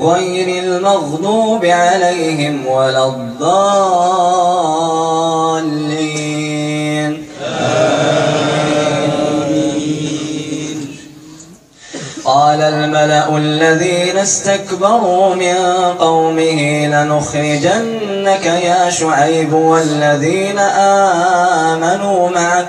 غير المغضوب عليهم ولا الضالين. قال الملأ الذين استكبروا من قومه لنخرجنك يا شعيب والذين آمنوا معك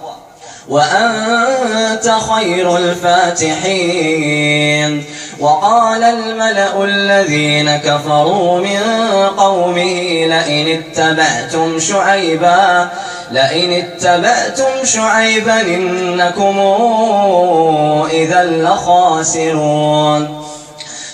وأنت خير الفاتحين. وقال الملأ الذين كفروا من قومه لئن اتبعتم شعيبا لئن اتبعتم شعيبا إنكم إذا لخاسرون.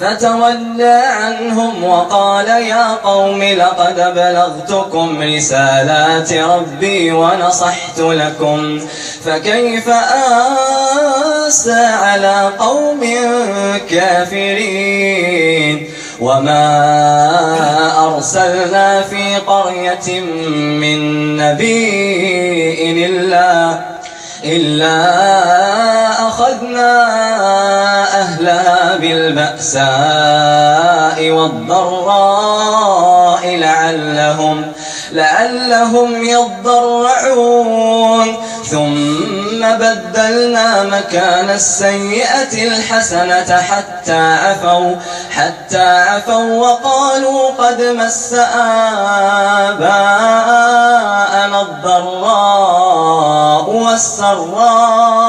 فتولى عنهم وقال يا قوم لقد بلغتكم رسالات ربي ونصحت لكم فكيف آسى على قوم كافرين وما أرسلنا في قرية من نبي إلا إلا أخذنا أهلها بالبأساء والضراء لعلهم لعلهم يضرعون. ثم بدلنا مكان السيئة الحسنة حتى عفوا حتى عفوا وقالوا قد مس آباءنا الضراء والسراء.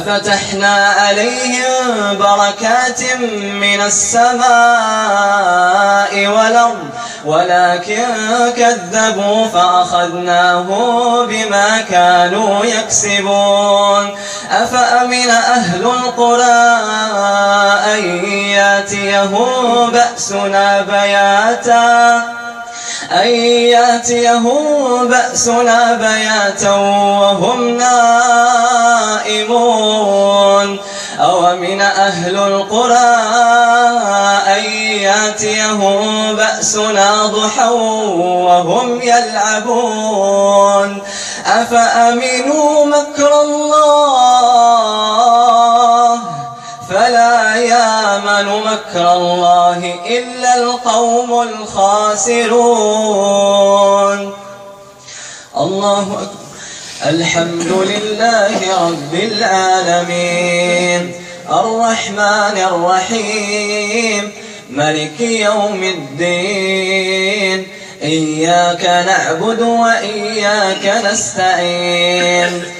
لفتحنا عليهم بركات من السماء والأرض ولكن كذبوا فأخذناهم بما كانوا يكسبون. أفأمن أهل القرى أن يأتيهم بأسنا بياتا؟ أن يأتيهم بأسنا بياتا وهم نائمون. أو من أهل القرى أن يأتيهم بأسنا ضحى وهم يلعبون. أفأمنوا مكر مكر الله إلا القوم الخاسرون. الله أكبر. الحمد لله رب العالمين. الرحمن الرحيم. ملك يوم الدين. إياك نعبد وإياك نستعين.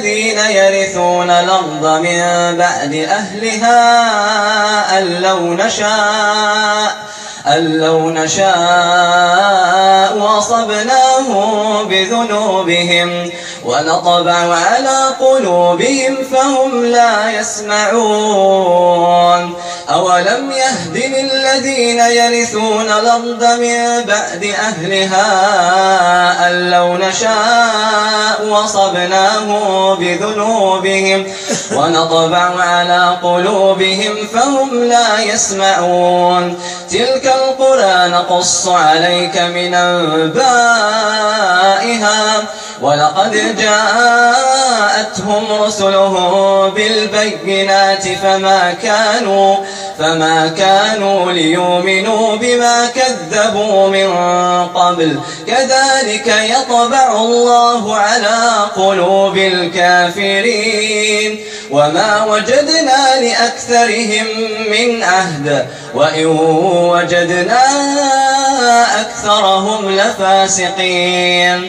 للذين يرثون الأرض من بعد أهلها أن لو نشاء أن لو نشاء وصبناهم بذنوبهم. ونطبع على قلوبهم فهم لا يسمعون. أولم يهد للذين يرثون الأرض من بعد أهلها أن لو نشاء وصبناه بذنوبهم ونطبع على قلوبهم فهم لا يسمعون. تلك القرى نقص عليك من أنبائها. ولقد جاءتهم رسلهم بالبينات فما كانوا فما كانوا ليؤمنوا بما كذبوا من قبل. كذلك يطبع الله على قلوب الكافرين. وما وجدنا لأكثرهم من عهد وإن وجدنا أكثرهم لفاسقين.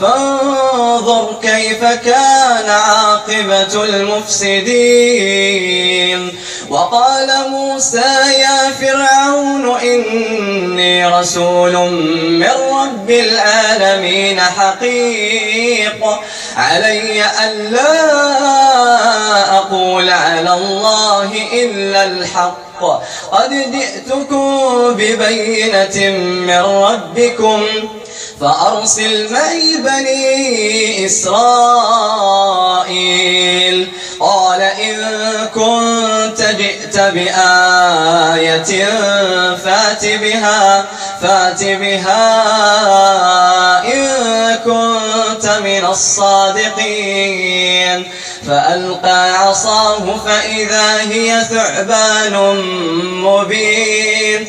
فانظر كيف كان عاقبة المفسدين. وقال موسى يا فرعون إني رسول من رب العالمين حقيق. علي ألا أقول على الله إلا الحق. قد جئتكم ببينة من ربكم. فأرسل معي بني إسرائيل. قال إن كنت جئت بآية فات بها فات بها إن كنت من الصادقين. فألقى عصاه فإذا هي ثعبان مبين.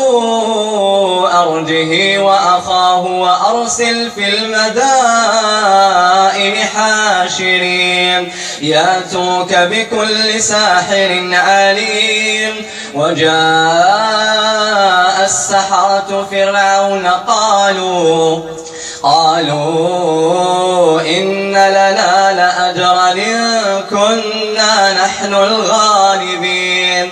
أرجه وأخاه وأرسل في المدائن حاشرين. يأتوك بكل ساحر عليم. وجاء السحرة فرعون قالوا قالوا إن لنا لأجرا إن كنا نحن الغالبين.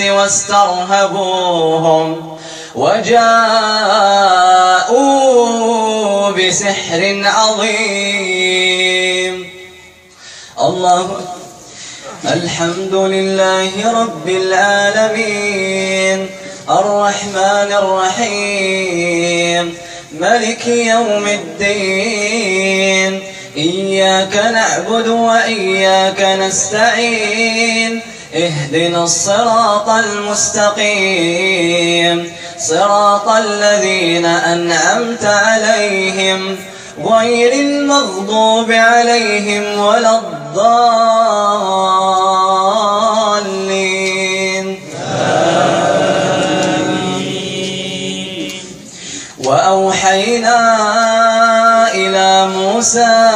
واسترهبوهم وجاءوا بسحر عظيم. الله الحمد لله رب العالمين. الرحمن الرحيم. ملك يوم الدين. إياك نعبد وإياك نستعين. اهدنا الصراط المستقيم. صراط الذين أنعمت عليهم غير المغضوب عليهم ولا الضالين. وأوحينا إلى موسى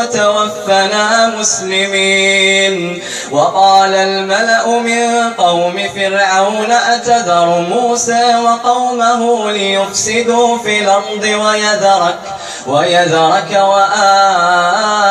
وتوفنا مسلمين. وقال الملأ من قوم فرعون أتذر موسى وقومه ليفسدوا في الأرض ويذرك ويذرك وآلهتك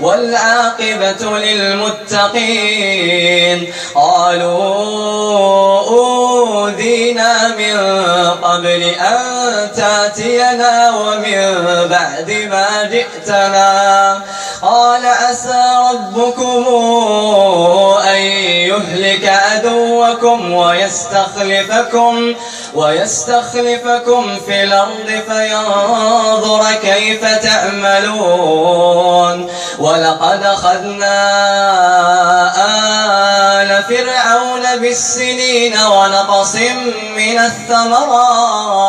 والعاقبة للمتقين. قالوا أوذينا من قبل أن تأتينا ومن بعد ما جئتنا. عدوكم ويستخلفكم ويستخلفكم في الأرض فينظر كيف تعملون ولقد أخذنا آل فرعون بالسنين ونقص من الثمرات.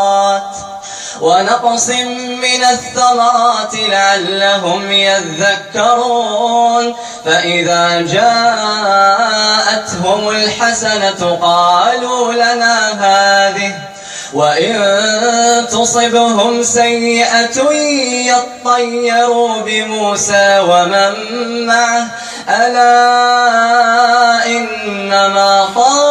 ونقص من الثمرات لعلهم يذكرون. فإذا جاءتهم الحسنة قالوا لنا هذه وإن تصبهم سيئة يطيروا بموسى ومن معه. ألا إنما طائرهم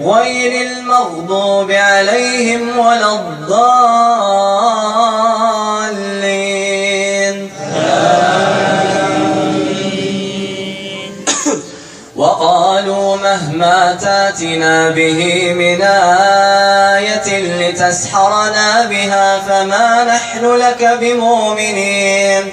غير المغضوب عليهم ولا الضالين. وقالوا مهما تاتنا به من آية لتسحرنا بها فما نحن لك بمؤمنين.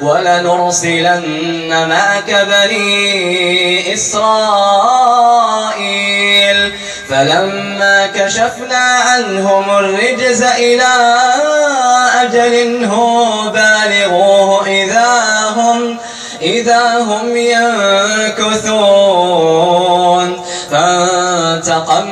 ولنرسلن معك بني إسرائيل. فلما كشفنا عنهم الرجز إلى أجل هو بالغوه إذا هم إذا هم ينكثون. فانتقمنا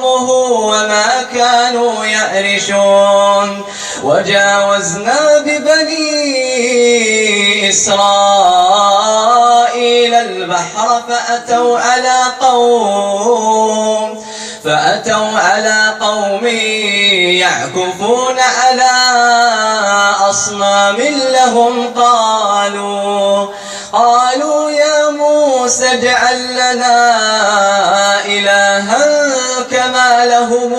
يأرشون وجاوزنا ببني إسرائيل البحر فأتوا على قوم فأتوا على قوم يعكفون على أصنام لهم قالوا قالوا يا موسى اجعل لنا إلها كما لهم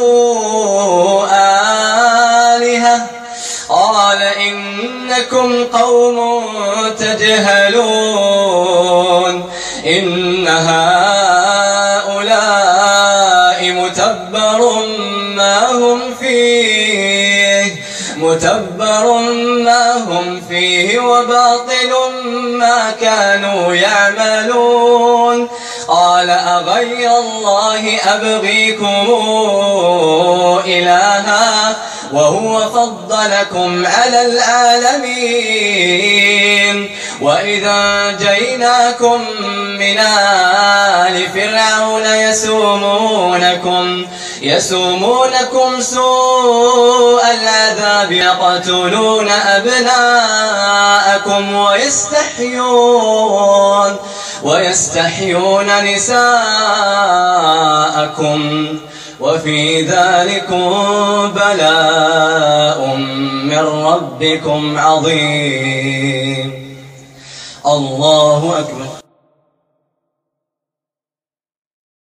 قال إنكم قوم تجهلون إن هؤلاء متبر ما هم فيه متبر ما هم فيه وباطل ما كانوا يعملون. قال أغير الله أبغيكم إلها وهو فضلكم على العالمين. وإذا جيناكم من آل فرعون يسومونكم يسومونكم سوء العذاب يقتلون أبناءكم ويستحيون ويستحيون نساءكم. وفي ذلكم بلاء من ربكم عظيم. الله أكبر.